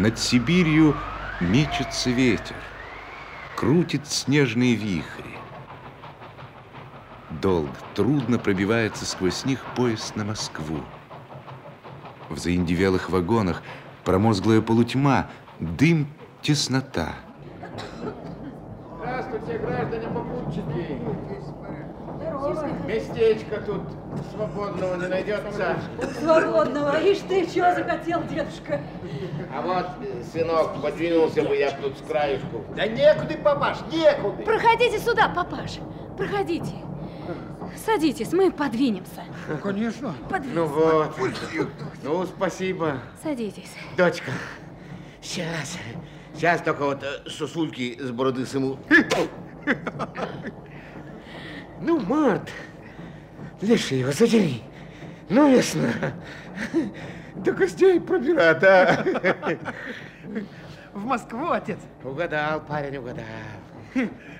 Над Сибирью мечется ветер, крутит снежные вихри. Долго, трудно пробивается сквозь них поезд на Москву. В заиндевелых вагонах промозглая полутьма, дым, теснота. Здравствуйте, граждане попутчики. Местечко тут свободного не найдется. Свободного. Ишь ты, что захотел, дедушка? А вот, сынок, подвинулся бы я тут с краюшку. Да некуда, папаш, некуда. Проходите сюда, папаш. Проходите. Садитесь, мы подвинемся. Ну, конечно. Ну вот. Ну, спасибо. Садитесь. Дочка, сейчас. Сейчас только вот э, сосульки с бороды сыму. Ну, Март, лиши его, задери. Ну, весна. До костей а. В Москву, отец. Угадал, парень, угадал.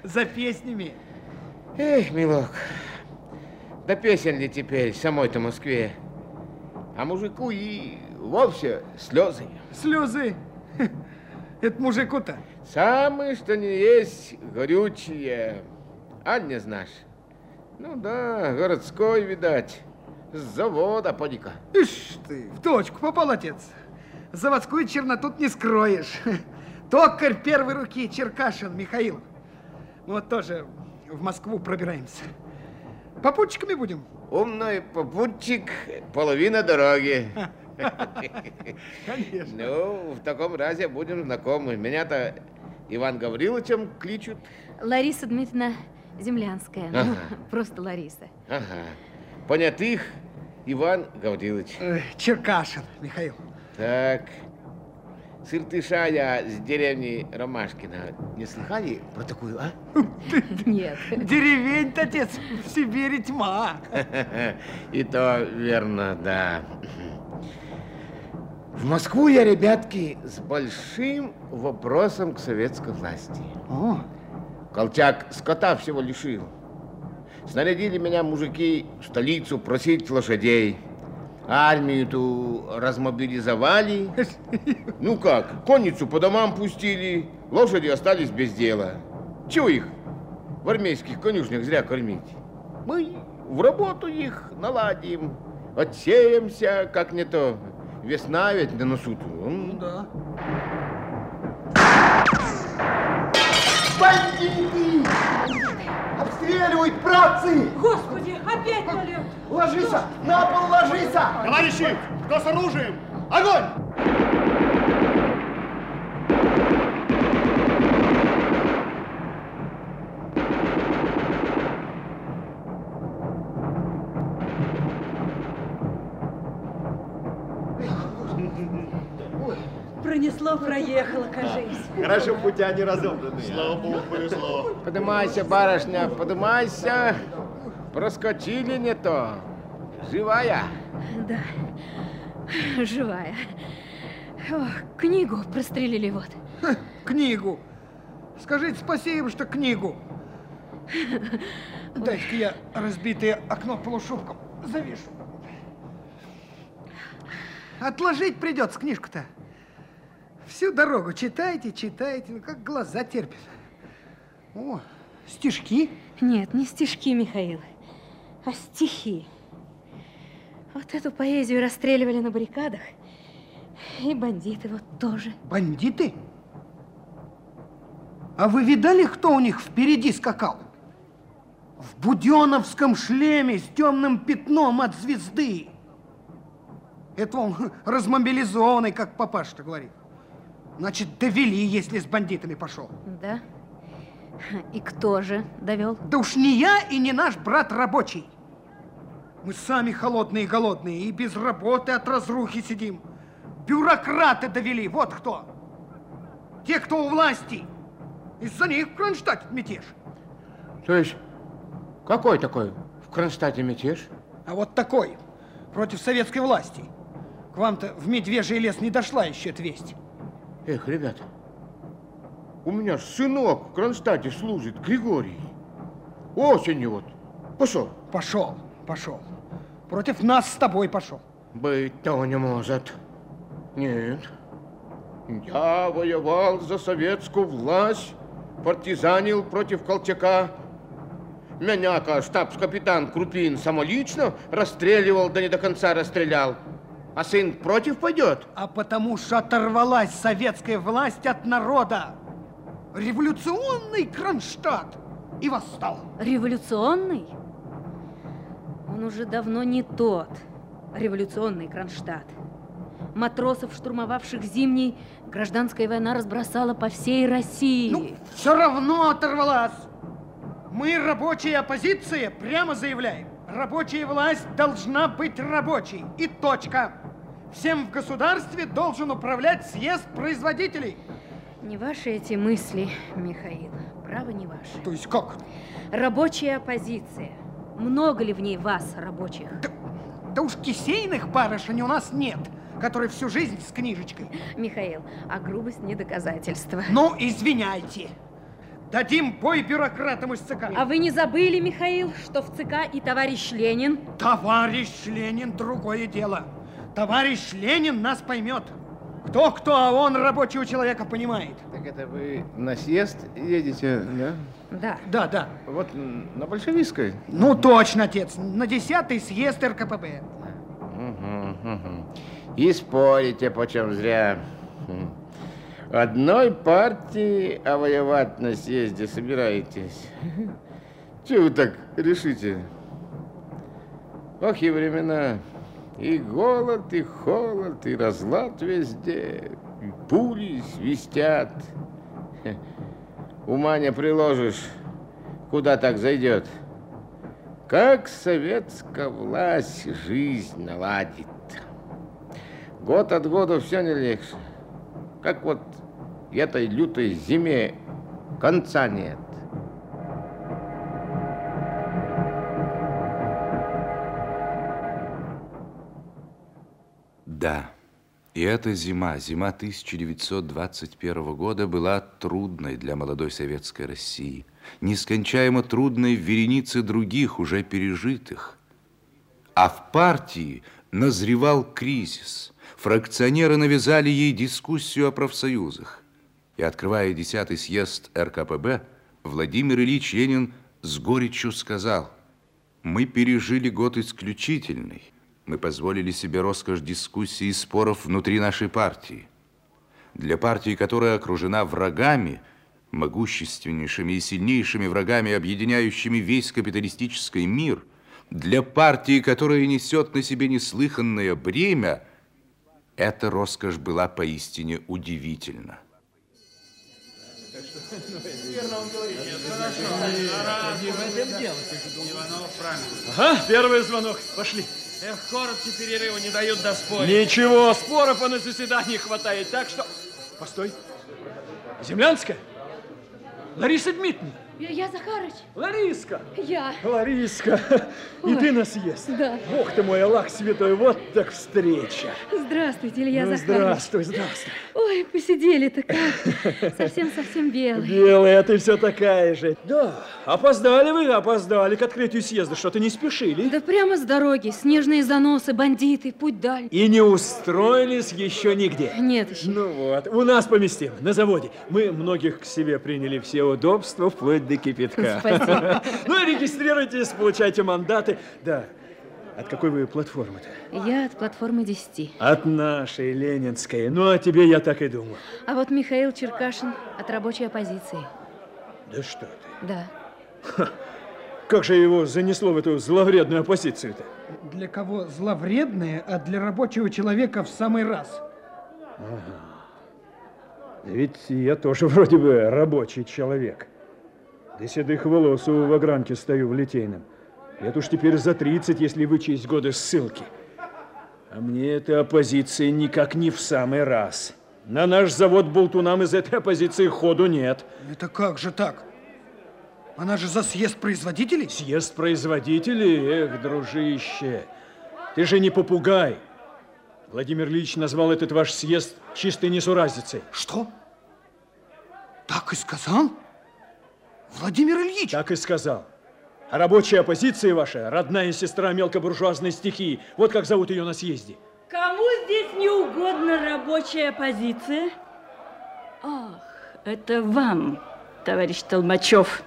За песнями. Эх, милок, да песен ли теперь самой-то Москве? А мужику и вовсе слезы. Слезы. Это мужику-то. Самые, что не есть, горючие. А не знаешь? Ну да, городской, видать. С завода, поди-ка. Ишь ты, в точку попал, отец. Заводскую черноту не скроешь. Токарь первой руки Черкашин Михаил. Вот тоже в Москву пробираемся. Попутчиками будем? Умный попутчик, половина дороги. Конечно. Ну, в таком разе будем знакомы. Меня-то Иван Гавриловичем кличут. Лариса Дмитриевна Землянская. Ну, Ага. просто Лариса. Ага. Понятых Иван Гаврилович. Черкашин Михаил. Так. Сыртыша я с деревни Ромашкина. Не слыхали про такую, а? Нет. Деревень-то, отец, в Сибири тьма. И то верно, да. В Москву я, ребятки, с большим вопросом к советской власти. О, Колчак скота всего лишил. Снарядили меня мужики в столицу просить лошадей. Армию ту размобилизовали. Ну как, конницу по домам пустили, лошади остались без дела. Чего их в армейских конюшнях зря кормить? Мы в работу их наладим, отсеемся, как не то. Весна ведь на носу. ну да. Бандиты! Обстреливают, братцы! Господи, опять налет! Ложись! На пол ложись! Товарищи, кто с оружием? Огонь! Пронесло, проехало, кажись. Хорошо, путя не разобранные. Слава богу, повезло. Поднимайся, барышня, поднимайся. Проскочили не то. Живая. Да, живая. Ох, книгу прострелили вот. Ха, Книгу. Скажите спасибо, что книгу. Дайте-ка я разбитое окно полушубком завешу. Отложить придется книжку-то. Всю дорогу читайте, читайте, ну как глаза терпят. О, стишки. Нет, не стишки, Михаил, а стихи. Вот эту поэзию расстреливали на баррикадах. И бандиты вот тоже. Бандиты? А вы видали, кто у них впереди скакал? В буденовском шлеме с темным пятном от звезды. Это он размобилизованный, как папаша-то говорит. Значит, довели, если с бандитами пошел. Да? И кто же довел? Да уж не я и не наш брат рабочий. Мы сами холодные и голодные, и без работы от разрухи сидим. Бюрократы довели, вот кто. Те, кто у власти. Из-за них в Кронштадте мятеж. То есть, какой такой в Кронштадте мятеж? А вот такой, против советской власти. К вам-то в Медвежий лес не дошла еще эта весть. Эх, ребята, у меня сынок в Кронштадте служит, Григорий. Осенью вот. Пошел. Пошел, пошел. Против нас с тобой пошел. Быть того не может. Нет. Я воевал за советскую власть, партизанил против Колчака. Меня-ка штабс-капитан Крупин самолично расстреливал, да не до конца расстрелял. А сын против пойдет? А потому что оторвалась советская власть от народа. Революционный Кронштадт и восстал. Революционный? Он уже давно не тот революционный Кронштадт. Матросов, штурмовавших Зимний, гражданская война разбросала по всей России. Ну, все равно оторвалась. Мы, рабочая оппозиция, прямо заявляем. Рабочая власть должна быть рабочей. И точка. Всем в государстве должен управлять съезд производителей. Не ваши эти мысли, Михаил. Право не ваши. То есть как? Рабочая оппозиция. Много ли в ней вас, рабочих? Да, да уж кисейных барышень у нас нет, которые всю жизнь с книжечкой. Михаил, а грубость не доказательство. Ну, извиняйте. Дадим бой бюрократам из ЦК. А вы не забыли, Михаил, что в ЦК и товарищ Ленин? Товарищ Ленин другое дело. Товарищ Ленин нас поймет. Кто-кто, а он рабочего человека понимает. Так это вы на съезд едете, да? Да. Да, да. Вот на большевистской? Ну, точно, отец. На десятый съезд РКПБ. Угу, угу. И спорите, почем зря. Одной партии, а воевать на съезде собираетесь. Чего вы так решите? Ох и времена. И голод, и холод, и разлад везде. Пули свистят. Ума не приложишь, куда так зайдет. Как советская власть жизнь наладит. Год от года все не легче. Как вот этой лютой зиме конца нет. Да, и эта зима, зима 1921 года, была трудной для молодой советской России, нескончаемо трудной в веренице других, уже пережитых. А в партии назревал кризис. Фракционеры навязали ей дискуссию о профсоюзах. И, открывая десятый съезд РКПБ, Владимир Ильич Ленин с горечью сказал, «Мы пережили год исключительный, мы позволили себе роскошь дискуссий и споров внутри нашей партии. Для партии, которая окружена врагами, могущественнейшими и сильнейшими врагами, объединяющими весь капиталистический мир, для партии, которая несет на себе неслыханное бремя, эта роскошь была поистине удивительна. Ага, первый звонок. Пошли. Эх, коротки перерыва не дают до спора. Ничего, споров на заседании хватает, так что... Постой. Землянская? Лариса Дмитриевна? Я, я Захарыч. Лариска. Я. Лариска, и ты на съезд. Да. Бог ты мой, Аллах святой, вот так встреча. Здравствуйте, Илья ну, Захарович. здравствуй, здравствуй. Ой, посидели-то как. Совсем-совсем белый. Белая, ты все такая же. Да, опоздали вы, опоздали к открытию съезда, что-то не спешили. Да прямо с дороги. Снежные заносы, бандиты, путь даль. И не устроились еще нигде. Нет еще. Ну вот, у нас поместим, на заводе. Мы многих к себе приняли все удобства, вплоть до кипятка. Спасибо. Ну, регистрируйтесь, получайте мандаты. Да, от какой вы платформы-то? Я от платформы 10. От нашей, ленинской. Ну, о тебе я так и думал. А вот Михаил Черкашин от рабочей оппозиции. Да что ты. Да. Как же его занесло в эту зловредную оппозицию-то? Для кого зловредное, а для рабочего человека в самый раз. Да ведь я тоже вроде бы рабочий человек. До седых волос у вагранки стою в Литейном. Это уж теперь за 30, если вычесть годы ссылки. А мне эта оппозиция никак не в самый раз. На наш завод болтунам из этой оппозиции ходу нет. Это как же так? Она же за съезд производителей? Съезд производителей? Эх, дружище, ты же не попугай. Владимир Ильич назвал этот ваш съезд чистой несуразицей. Что? Так и сказал? Владимир Ильич? Так и сказал. А рабочая оппозиция ваша, родная сестра мелкобуржуазной стихии, вот как зовут ее на съезде. Кому здесь не угодно рабочая оппозиция? Ах, это вам, товарищ Толмачев.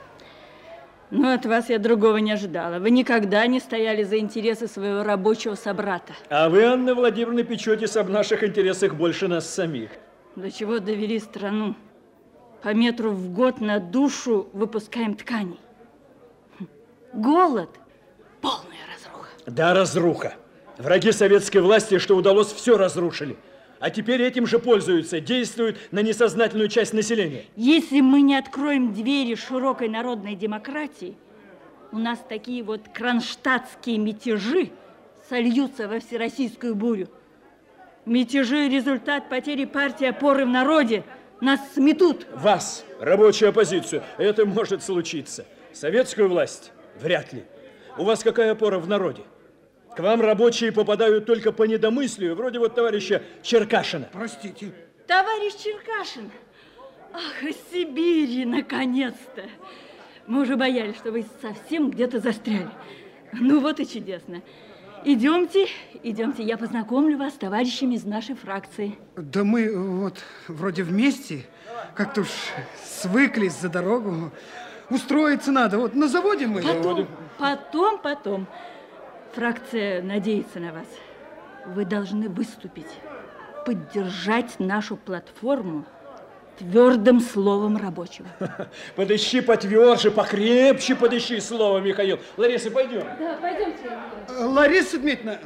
Ну, от вас я другого не ожидала. Вы никогда не стояли за интересы своего рабочего собрата. А вы, Анна Владимировна, печетесь об наших интересах больше нас самих. До чего довели страну? По метру в год на душу выпускаем тканей. Голод – полная разруха. Да, разруха. Враги советской власти, что удалось, все разрушили. А теперь этим же пользуются, действуют на несознательную часть населения. Если мы не откроем двери широкой народной демократии, у нас такие вот кронштадтские мятежи сольются во всероссийскую бурю. Мятежи – результат потери партии опоры в народе. Нас сметут. Вас, рабочую оппозицию, это может случиться. Советскую власть – вряд ли. У вас какая опора в народе? К вам рабочие попадают только по недомыслию, вроде вот товарища Черкашина. Простите. Товарищ Черкашин, ах, из Сибири, наконец-то. Мы уже боялись, что вы совсем где-то застряли. Ну вот и чудесно. Идемте, идемте, я познакомлю вас с товарищами из нашей фракции. Да мы вот вроде вместе, как-то уж свыклись за дорогу. Устроиться надо. Вот на заводе мы. Потом, потом, потом. Фракция надеется на вас. Вы должны выступить, поддержать нашу платформу твердым словом рабочего. Подыщи потверже, покрепче подыщи слово, Михаил. Лариса, пойдем. Да, пойдемте. Лариса Дмитриевна.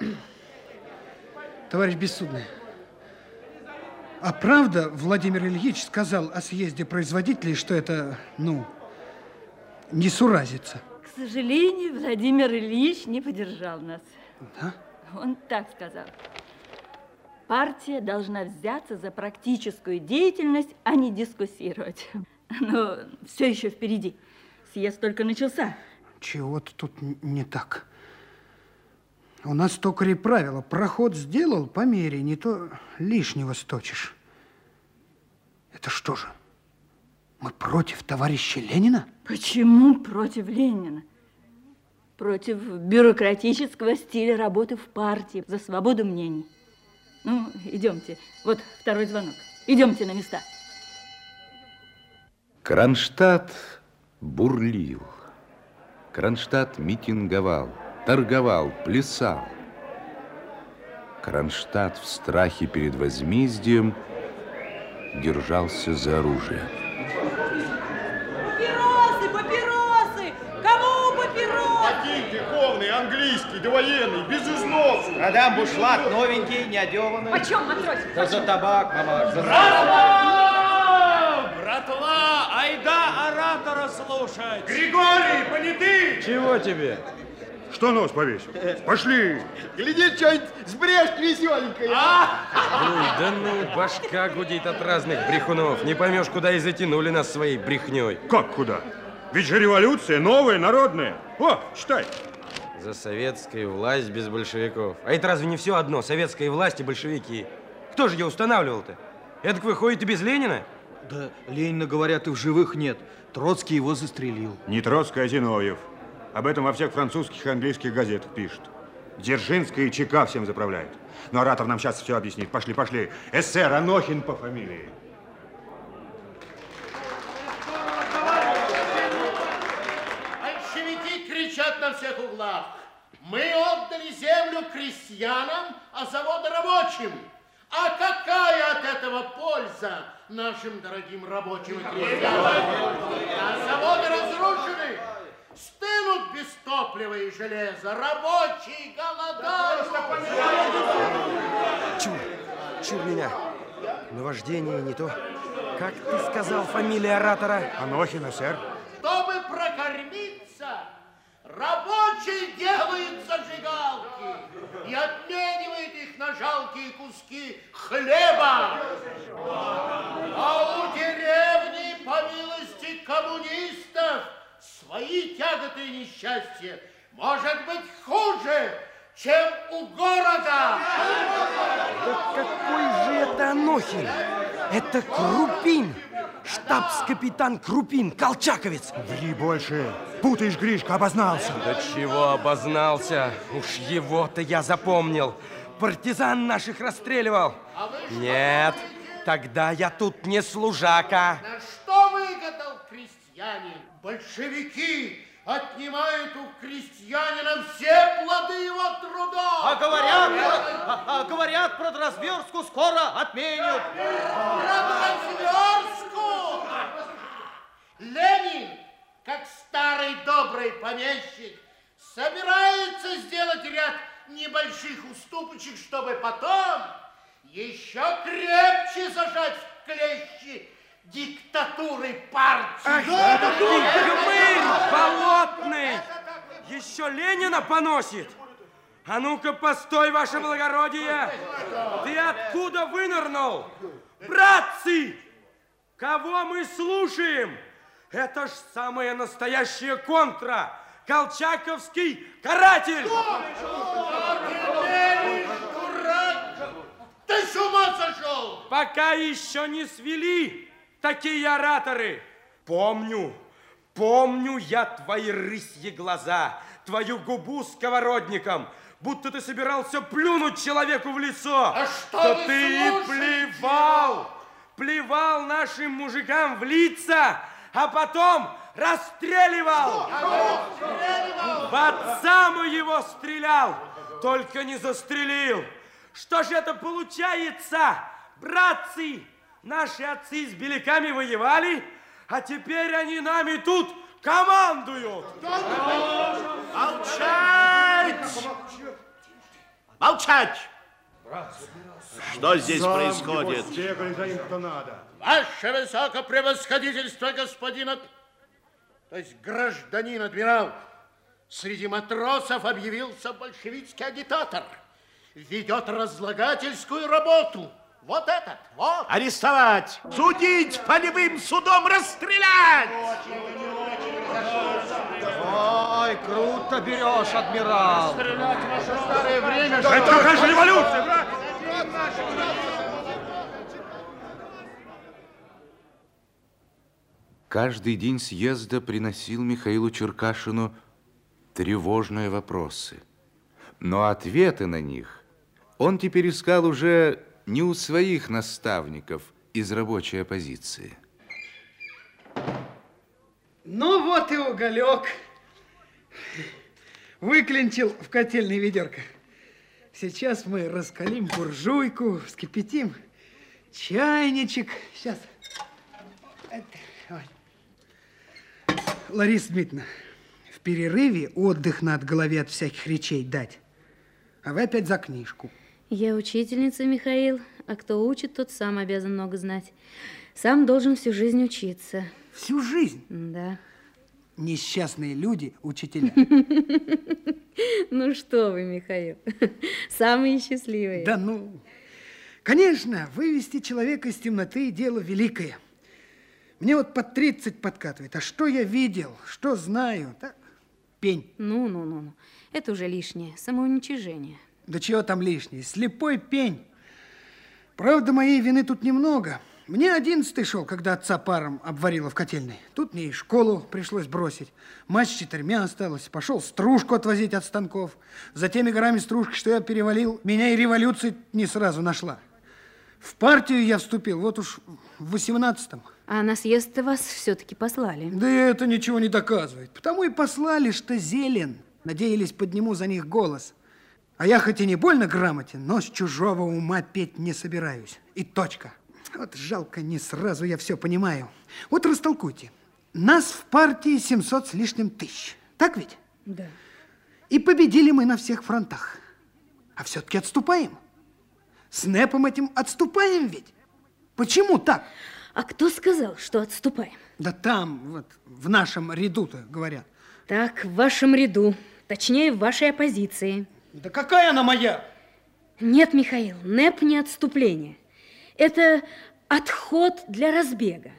Товарищ Бессудный, а правда Владимир Ильич сказал о съезде производителей, что это, ну, не суразится? К сожалению, Владимир Ильич не поддержал нас. Да? Он так сказал. Партия должна взяться за практическую деятельность, а не дискуссировать. Но все еще впереди. Съезд только начался. Чего-то тут не так. У нас токарей правило. Проход сделал по мере, не то лишнего сточишь. Это что же? Мы против товарища Ленина? Почему против Ленина? Против бюрократического стиля работы в партии, за свободу мнений. Ну, идемте. Вот второй звонок. Идемте на места. Кронштадт бурлил. Кронштадт митинговал, торговал, плясал. Кронштадт в страхе перед возмездием держался за оружие. Довоенный, без износа. Продам бушлат новенький, неодеванный. Почем, матросик? Да за табак, мамаш, за Братва! Братва, айда оратора слушать! Григорий, понятый! Чего тебе? Что нос повесил? Пошли. Гляди, что-нибудь сбрежь веселенькое. Ой, да ну, башка гудит от разных брехунов. Не поймешь, куда и затянули нас своей брехней. Как куда? Ведь же революция новая, народная. О, читай. За советскую власть без большевиков. А это разве не все одно? Советская власть и большевики. Кто же ее устанавливал-то? Это выходит и без Ленина? Да Ленина, говорят, и в живых нет. Троцкий его застрелил. Не Троцкий, а Зиновьев. Об этом во всех французских и английских газетах пишут. Дзержинская и ЧК всем заправляют. Но оратор нам сейчас все объяснит. Пошли, пошли. СССР Анохин по фамилии. Углах. Мы отдали землю крестьянам, а заводы рабочим. А какая от этого польза нашим дорогим рабочим и крестьянам? А заводы разрушены, стынут без топлива и железа, рабочие голодают. Чур, чур меня. Наваждение не то. Как ты сказал фамилия оратора? Анохина, сэр. Чтобы прокормиться, рабочий делает зажигалки и обменивает их на жалкие куски хлеба. А у деревни, по милости коммунистов, свои тяготы и несчастья может быть хуже, чем у города. Какой же это Анохин? Это Крупин. Штабс-капитан Крупин, колчаковец. Ври больше. Путаешь, Гришка, обознался. Да чего обознался? Уж его-то я запомнил. Партизан наших расстреливал. Нет, Тогда я тут не служака. На что выгадал крестьянин? Большевики отнимают у крестьянина все плоды его труда. А говорят, а, а говорят, про разверстку скоро отменят. Разверстку! Ленин, как старый добрый помещик, собирается сделать ряд небольших уступочек, чтобы потом еще крепче зажать в клещи диктатуры партии. Ах, да, гмырь болотный! Еще Ленина поносит! А ну-ка, постой, ваше благородие! Ты откуда вынырнул? Братцы! Кого мы слушаем? Это ж самая настоящая контра! Колчаковский каратель! Ты с ума сошел! Пока еще не свели такие ораторы. Помню, помню я твои рысьи глаза, твою губу сковородником, будто ты собирался плюнуть человеку в лицо. А что То вы ты слушаете? плевал, плевал нашим мужикам в лица, а потом расстреливал. В отца моего стрелял, только не застрелил. Что же это получается, братцы? Наши отцы с беляками воевали, а теперь они нами тут командуют. Молчать! Молчать! Что здесь происходит? Ваше высокопревосходительство, господин, то есть гражданин адмирал, среди матросов объявился большевистский агитатор. Ведет разлагательскую работу. Вот этот, вот. Арестовать, судить полевым судом, расстрелять! Ой, круто берешь, адмирал. Стрелять в ваше старое время. Это какая же революция, брат? Каждый день съезда приносил Михаилу Черкашину тревожные вопросы. Но ответы на них он теперь искал уже не у своих наставников из рабочей оппозиции. Ну вот и уголек. Выклинчил в котельное ведерко. Сейчас мы раскалим буржуйку, вскипятим чайничек. Сейчас. Лариса Дмитриевна, в перерыве отдых надо голове от всяких речей дать. А вы опять за книжку. Я учительница, Михаил, а кто учит, тот сам обязан много знать. Сам должен всю жизнь учиться. Всю жизнь? Да. Несчастные люди, учителя. Ну что вы, Михаил, самые счастливые. Да ну, конечно, вывести человека из темноты – дело великое. Мне вот под 30 подкатывает. А что я видел, что знаю? Так, пень. Ну, ну, ну, ну. Это уже лишнее, самоуничижение. Да чего там лишнее? Слепой пень. Правда, моей вины тут немного. Мне одиннадцатый шел, когда отца паром обварила в котельной. Тут мне и школу пришлось бросить. Мать с четырьмя осталась. Пошел стружку отвозить от станков. За теми горами стружки, что я перевалил, меня и революция не сразу нашла. В партию я вступил, вот уж в восемнадцатом. А на съезд вас все-таки послали. Да и это ничего не доказывает. Потому и послали, что зелен. Надеялись, подниму за них голос. А я хоть и не больно грамотен, но с чужого ума петь не собираюсь. И точка. Вот жалко, не сразу я все понимаю. Вот растолкуйте. Нас в партии 700 с лишним тысяч. Так ведь? Да. И победили мы на всех фронтах. А все-таки отступаем. С НЭПом этим отступаем ведь. Почему так? А кто сказал, что отступаем? Да там, вот, в нашем ряду-то говорят. Так, в вашем ряду, точнее, в вашей оппозиции. Да какая она моя? Нет, Михаил, НЭП не отступление. Это отход для разбега.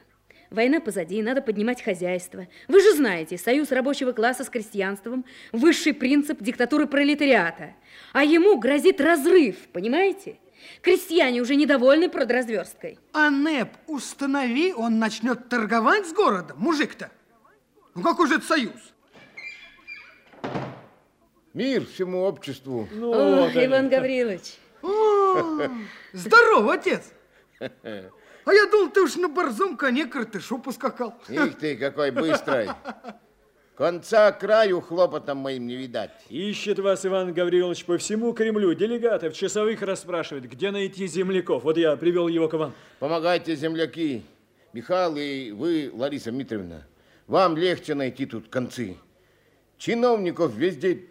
Война позади, надо поднимать хозяйство. Вы же знаете, союз рабочего класса с крестьянством – высший принцип диктатуры пролетариата. А ему грозит разрыв, понимаете? Крестьяне уже недовольны продразверсткой. А НЭП установи, он начнет торговать с городом, мужик-то. Ну какой же это союз? Мир всему обществу. Ох, Иван Гаврилович. О, Здорово, отец. А я думал, ты уж на борзом коне картышу поскакал. Их ты, какой быстрый. Конца краю хлопотом моим не видать. Ищет вас Иван Гаврилович по всему Кремлю. Делегатов, часовых расспрашивает, где найти земляков. Вот я привел его к вам. Помогайте, земляки. Михаил и вы, Лариса Дмитриевна. Вам легче найти тут концы. Чиновников везде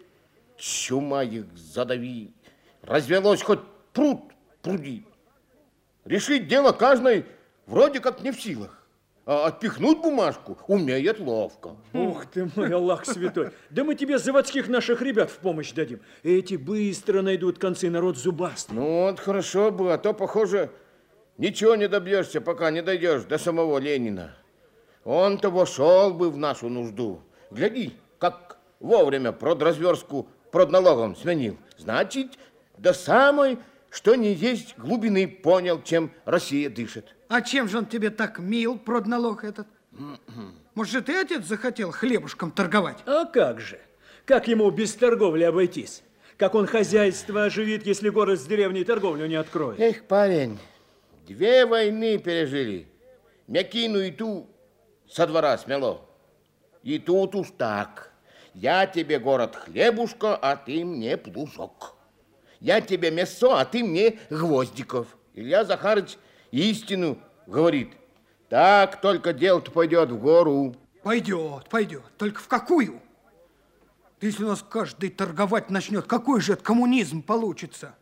чума их задави. Развелось хоть пруд пруди. Решить дело каждый вроде как не в силах. А отпихнуть бумажку умеет ловко. Ух ты мой, Аллах святой. Да мы тебе заводских наших ребят в помощь дадим. Эти быстро найдут концы, народ зубастый. Ну вот хорошо бы, а то, похоже, ничего не добьешься, пока не дойдешь до самого Ленина. Он-то вошел бы в нашу нужду. Гляди, как вовремя продразверстку продналогом сменил. Значит, до самой, что не есть глубины, понял, чем Россия дышит. А чем же он тебе так мил, продналог этот? Может, ты, отец, захотел хлебушком торговать? А как же? Как ему без торговли обойтись? Как он хозяйство оживит, если город с деревней торговлю не откроет? Эх, парень, две войны пережили. Мякину и ту со двора смело. И тут уж так. Я тебе город хлебушка, а ты мне плужок. Я тебе мясо, а ты мне гвоздиков. Илья Захарыч истину говорит. Так только дело-то пойдет в гору. Пойдет, пойдет. Только в какую? Да если у нас каждый торговать начнет, какой же это коммунизм получится?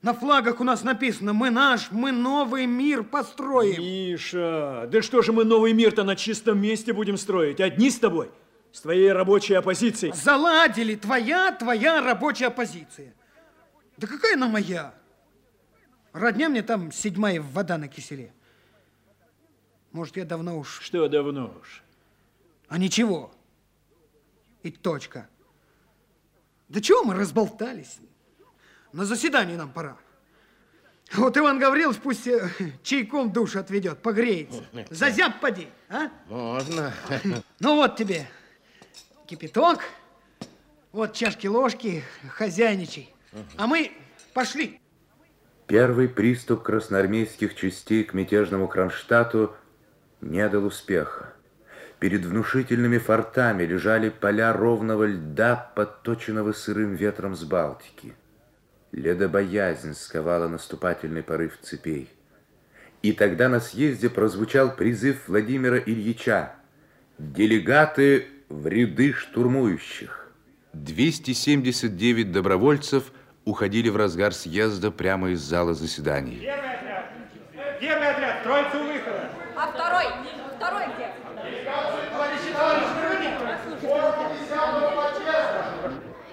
На флагах у нас написано «Мы наш, мы новый мир построим». Миша, да что же мы новый мир-то на чистом месте будем строить? Одни с тобой? С твоей рабочей оппозицией? Заладили. Твоя, твоя рабочая оппозиция. Да какая она моя? Родня мне там седьмая вода на киселе. Может, я давно уж... Что давно уж? А ничего. И точка. Да чего мы разболтались? На заседание нам пора. Вот Иван Гаврилович пусть э, чайком душу отведет, погреется. Зазяб поди, а? Можно. Ну вот тебе кипяток, вот чашки-ложки, хозяйничай. А мы пошли. Первый приступ красноармейских частей к мятежному Кронштадту не дал успеха. Перед внушительными фортами лежали поля ровного льда, подточенного сырым ветром с Балтики. Ледобоязнь сковала наступательный порыв цепей. И тогда на съезде прозвучал призыв Владимира Ильича «Делегаты в ряды штурмующих». 279 добровольцев уходили в разгар съезда прямо из зала заседаний. Первый отряд! Первый отряд! Троица у выхода! А второй? Второй где?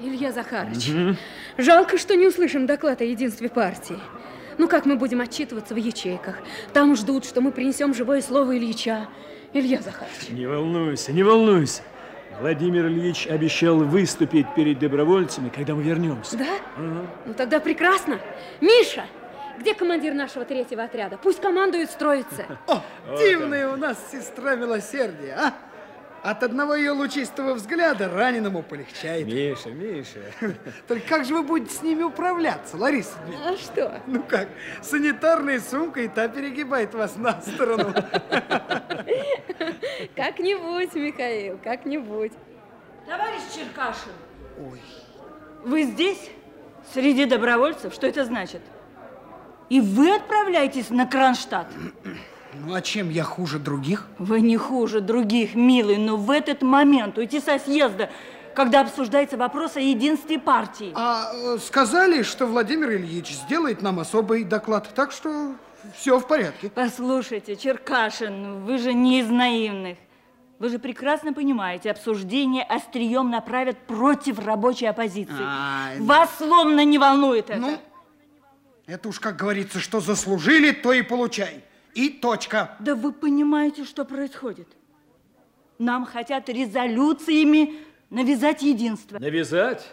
Илья Захарович, жалко, что не услышим доклад о единстве партии. Ну как мы будем отчитываться в ячейках? Там ждут, что мы принесем живое слово Ильича. Илья Захарович. Не волнуйся, не волнуйся. Владимир Ильич обещал выступить перед добровольцами, когда мы вернемся. Да? Ну тогда прекрасно. Миша, где командир нашего третьего отряда? Пусть командует строится. О, дивная у нас сестра милосердия, а? От одного ее лучистого взгляда раненому полегчает. Миша, Миша. Только как же вы будете с ними управляться, Лариса Дмитриевна? А что? Ну как, санитарная сумка и та перегибает вас на сторону. Как-нибудь, Михаил, как-нибудь. Товарищ Черкашин, Ой, вы здесь? Среди добровольцев? Что это значит? И вы отправляетесь на Кронштадт? Ну а чем я хуже других? Вы не хуже других, милый, но в этот момент уйти со съезда, когда обсуждается вопрос о единстве партии. А э, сказали, что Владимир Ильич сделает нам особый доклад, так что все в порядке. Послушайте, Черкашин, вы же не из наивных. Вы же прекрасно понимаете, обсуждение острием направят против рабочей оппозиции. А, Вас словно не волнует это. Ну, это уж, как говорится, что заслужили, то и получай. И точка. Да вы понимаете, что происходит? Нам хотят резолюциями навязать единство. Навязать?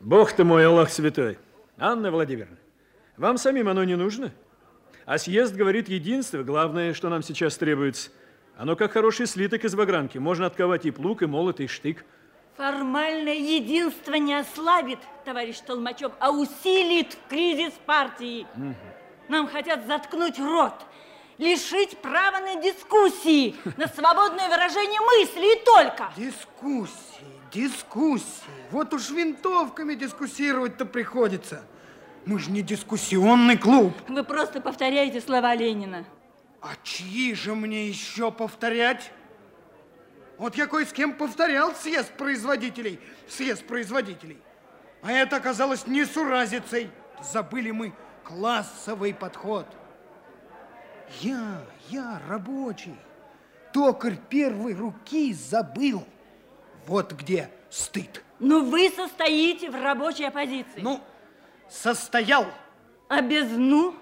Бог ты мой, Аллах святой. Анна Владимировна, вам самим оно не нужно? А съезд говорит единство. Главное, что нам сейчас требуется. Оно как хороший слиток из вагранки. Можно отковать и плуг, и молот, и штык. Формальное единство не ослабит, товарищ Толмачев, а усилит кризис партии. Нам хотят заткнуть рот лишить права на дискуссии, на свободное выражение мысли и только. Дискуссии, дискуссии. Вот уж винтовками дискуссировать-то приходится. Мы же не дискуссионный клуб. Вы просто повторяете слова Ленина. А чьи же мне еще повторять? Вот я кое с кем повторял съезд производителей, съезд производителей. А это оказалось несуразицей. Забыли мы классовый подход. Я, я рабочий, токарь первой руки забыл. Вот где стыд. Ну, вы состоите в рабочей оппозиции. Ну, состоял. А без «ну»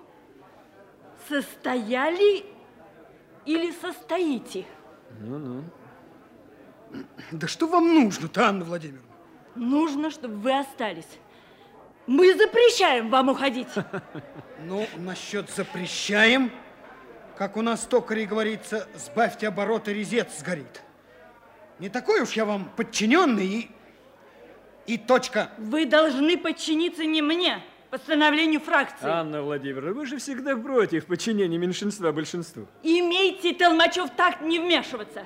состояли или состоите? Ну-ну. Да что вам нужно-то, Анна Владимировна? Нужно, чтобы вы остались. Мы запрещаем вам уходить. Ну, насчет запрещаем, как у нас токарей говорится, сбавьте обороты, резец сгорит. Не такой уж я вам подчиненный и... И точка. Вы должны подчиниться не мне, постановлению фракции. Анна Владимировна, вы же всегда против подчинения меньшинства большинству. Имейте, Толмачев, так не вмешиваться.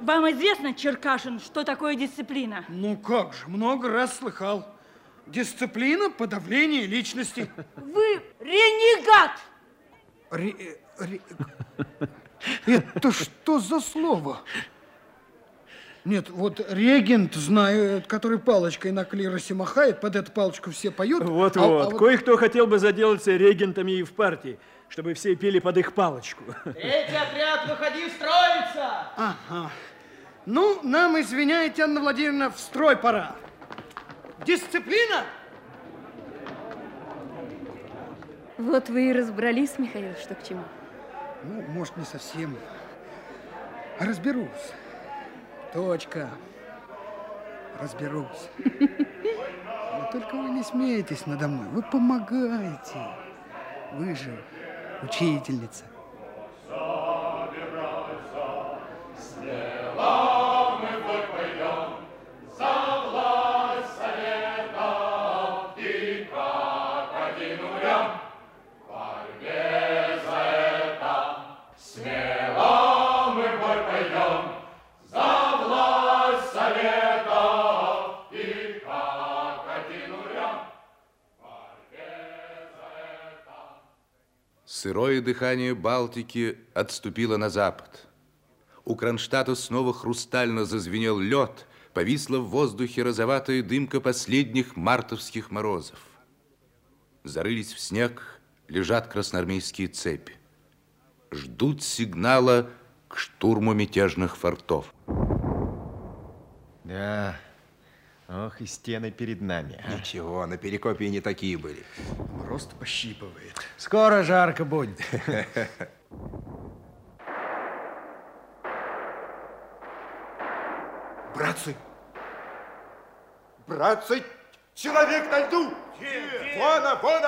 Вам известно, Черкашин, что такое дисциплина? Ну как же, много раз слыхал. Дисциплина, подавление личности. Вы ренегат! Ре, ре... Это что за слово? Нет, вот регент, знаю, который палочкой на клиросе махает, под эту палочку все поют. Вот-вот. А, а вот... Кое-кто хотел бы заделаться регентами и в партии, чтобы все пели под их палочку. Третий отряд, выходи строиться! Ага. Ну, нам, извиняйте, Анна Владимировна, в строй пора. Дисциплина? Вот вы и разобрались, Михаил, что к чему. Ну, может, не совсем. Разберусь. Точка. Разберусь. Но только вы не смеетесь надо мной. Вы помогаете. Вы же учительница. Сырое дыхание Балтики отступило на запад. У Кронштадта снова хрустально зазвенел лед, повисла в воздухе розоватая дымка последних мартовских морозов. Зарылись в снег, лежат красноармейские цепи. Ждут сигнала к штурму мятежных фортов. Да, ох, и стены перед нами. А? Ничего, на Перекопе не такие были. Мороз пощипывает. Скоро жарко будет. Братцы! Братцы! Человек на льду! Где? Вон, вон!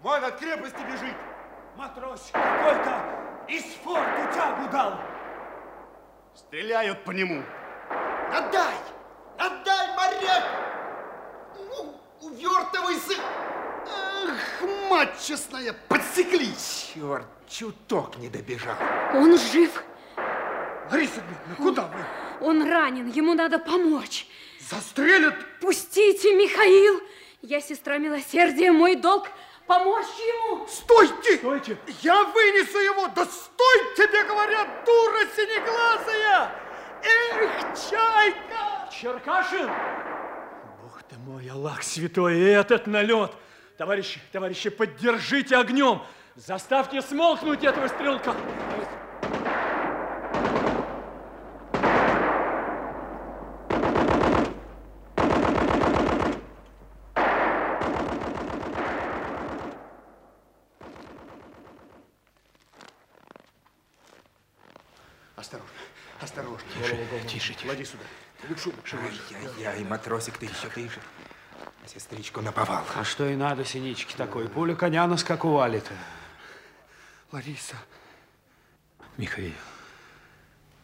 Вон от крепости бежит! Матрос какой-то из форту тягу дал. Стреляют по нему. Отдай! Отдай, моряк! Ну, увертывайся! Ах, мать честная, подсекли! Черт, чуток не добежал. Он жив. Лариса Дмитриевна, куда вы? Он ранен, ему надо помочь. Застрелят? Пустите, Михаил. Я сестра милосердия, мой долг помочь ему. Стойте! Стойте! Я вынесу его! Да стой, тебе говорят, дура синеглазая! Эх, чайка! Черкашин! Бог ты мой, Аллах святой, и этот налет! Товарищи, товарищи, поддержите огнем! Заставьте смолкнуть этого стрелка! Осторожно, осторожно. Тише, тише, тише. Клади сюда. Левшу. Ай-яй-яй, матросик, ты еще тише. На сестричку наповал. А что и надо синички такой? Пуля коня на скаку валит. Лариса. Михаил.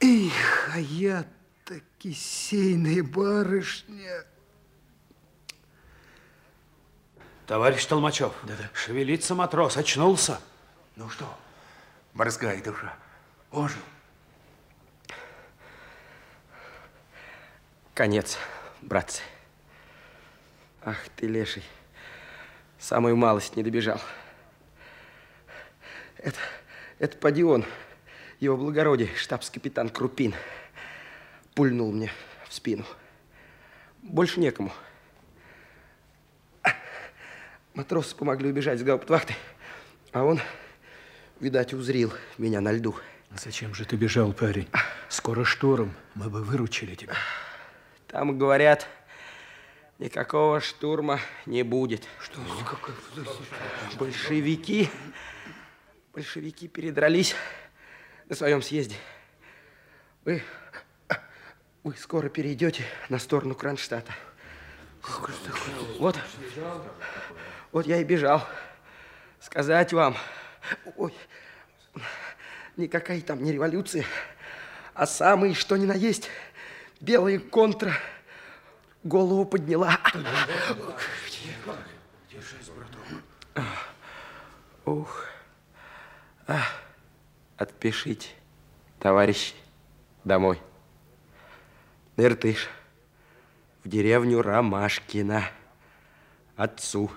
Эх, а я-то кисейная барышня. Товарищ Толмачев, Да-да. шевелится матрос, очнулся. Ну что, Морская душа. Ожил. Конец, братцы. Ах ты, леший, самую малость не добежал. Это, это поди он, его благородие, штабс-капитан Крупин, пульнул мне в спину. Больше некому. Матросы помогли убежать с гауптвахты, а он, видать, узрил меня на льду. Зачем же ты бежал, парень? Скоро шторм, мы бы выручили тебя. Там говорят, никакого штурма не будет. Что? Большевики, большевики передрались на своем съезде. Вы, вы скоро перейдете на сторону Кронштадта. Вот, вот я и бежал. Сказать вам, ой, никакая там не революция, а самый что ни на есть белая контра голову подняла. Держись, браток. Ух. А, отпишите, товарищи, домой. Ныртыш, в деревню Ромашкина, отцу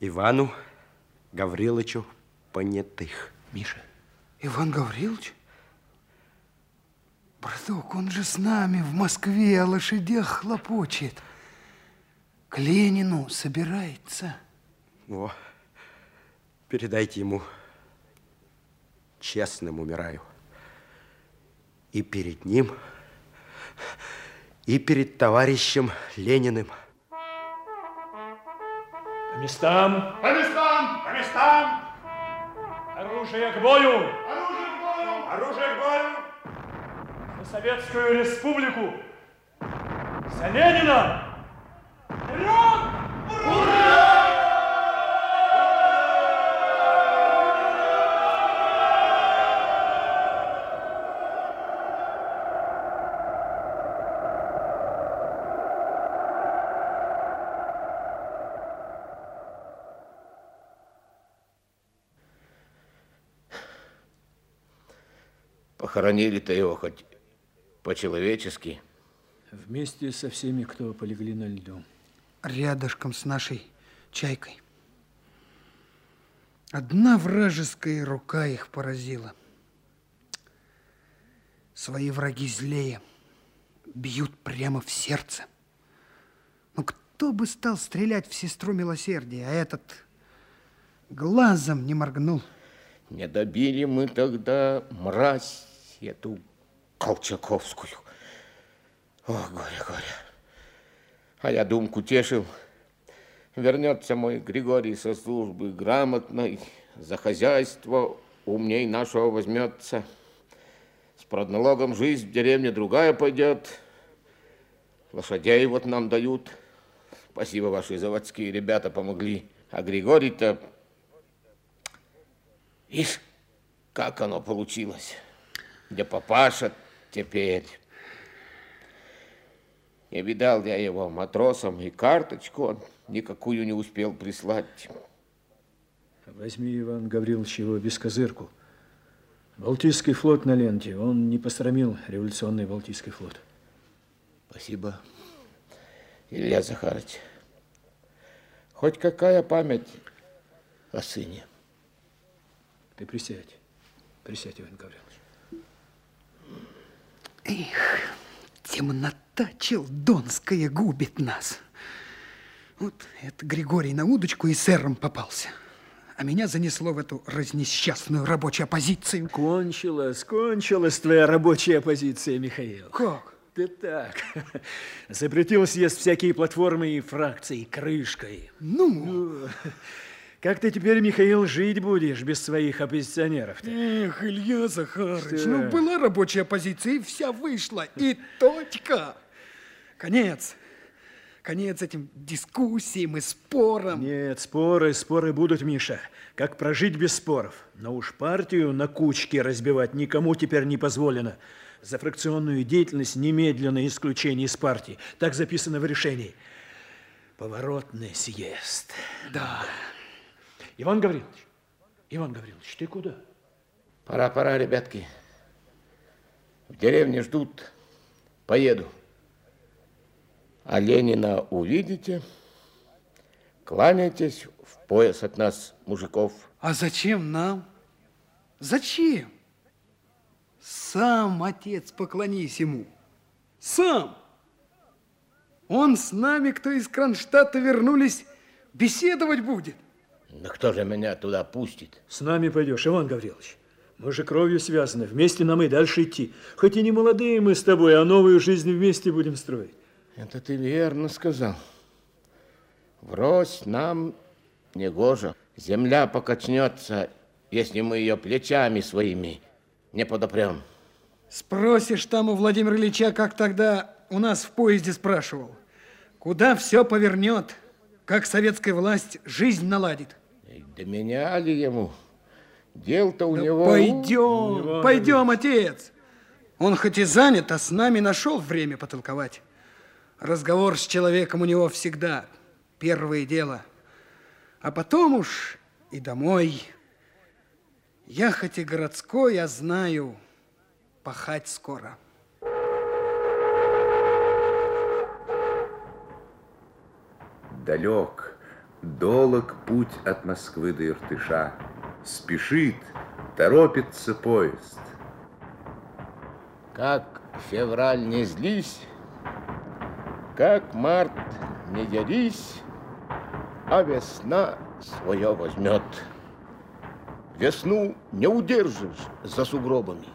Ивану Гавриловичу Понятых. Миша, Иван Гаврилович? Браток, он же с нами в Москве о лошадях хлопочет. К Ленину собирается. Во, передайте ему, честным умираю. И перед ним, и перед товарищем Лениным. По местам. По местам! По местам! Оружие к бою! Оружие к бою! Оружие к бою! Советскую Республику! За Ленина! Вперед! Ура! Похоронили-то его хоть по-человечески. Вместе со всеми, кто полегли на льду. Рядышком с нашей чайкой. Одна вражеская рука их поразила. Свои враги злее. Бьют прямо в сердце. Ну, кто бы стал стрелять в сестру милосердия, а этот глазом не моргнул. Не добили мы тогда мразь эту Колчаковскую. Ох, горе, горе. А я думку тешил. Вернется мой Григорий со службы грамотной, за хозяйство умней нашего возьмется. С продналогом жизнь в деревне другая пойдет. Лошадей вот нам дают. Спасибо, ваши заводские ребята помогли. А Григорий-то... Ишь, как оно получилось. Где папаша теперь. Не видал я его матросом, и карточку он никакую не успел прислать. Возьми, Иван Гаврилович, его без козырку. Балтийский флот на ленте. Он не посрамил революционный Балтийский флот. Спасибо, Илья Захарович. Хоть какая память о сыне. Ты присядь. Присядь, Иван Гаврилович. Эх, темнота челдонская губит нас. Вот это Григорий на удочку и сэром попался. А меня занесло в эту разнесчастную рабочую оппозицию. Кончилась, кончилась твоя рабочая оппозиция, Михаил. Как? Да так. Запретил съезд всякие платформы и фракции крышкой. Ну? Как ты теперь, Михаил, жить будешь без своих оппозиционеров -то? Эх, Илья Захарович, Что? ну была рабочая оппозиция, и вся вышла, и точка. Конец. Конец этим дискуссиям и спорам. Нет, споры, споры будут, Миша. Как прожить без споров? Но уж партию на кучки разбивать никому теперь не позволено. За фракционную деятельность немедленно исключение из партии. Так записано в решении. Поворотный съезд. Да. Иван Гаврилович, Иван Гаврилович, ты куда? Пора, пора, ребятки. В деревне ждут. Поеду. А Ленина увидите, кланяйтесь в пояс от нас, мужиков. А зачем нам? Зачем? Сам, отец, поклонись ему. Сам. Он с нами, кто из Кронштадта вернулись, беседовать будет. Да кто же меня туда пустит? С нами пойдешь, Иван Гаврилович. Мы же кровью связаны, вместе нам и дальше идти. Хоть и не молодые мы с тобой, а новую жизнь вместе будем строить. Это ты верно сказал. Врозь нам не гоже. Земля покачнется, если мы ее плечами своими не подопрем. Спросишь там у Владимира Ильича, как тогда у нас в поезде спрашивал, куда все повернет, как советская власть жизнь наладит. Да меня ли ему? Дел-то у да него... Пойдем, пойдем, отец. Он хоть и занят, а с нами нашел время потолковать. Разговор с человеком у него всегда первое дело. А потом уж и домой. Я хоть и городской, я знаю, пахать скоро. Далек, долог путь от Москвы до Иртыша. Спешит, торопится поезд. Как февраль не злись, как март не дерись, а весна свое возьмет. Весну не удержишь за сугробами.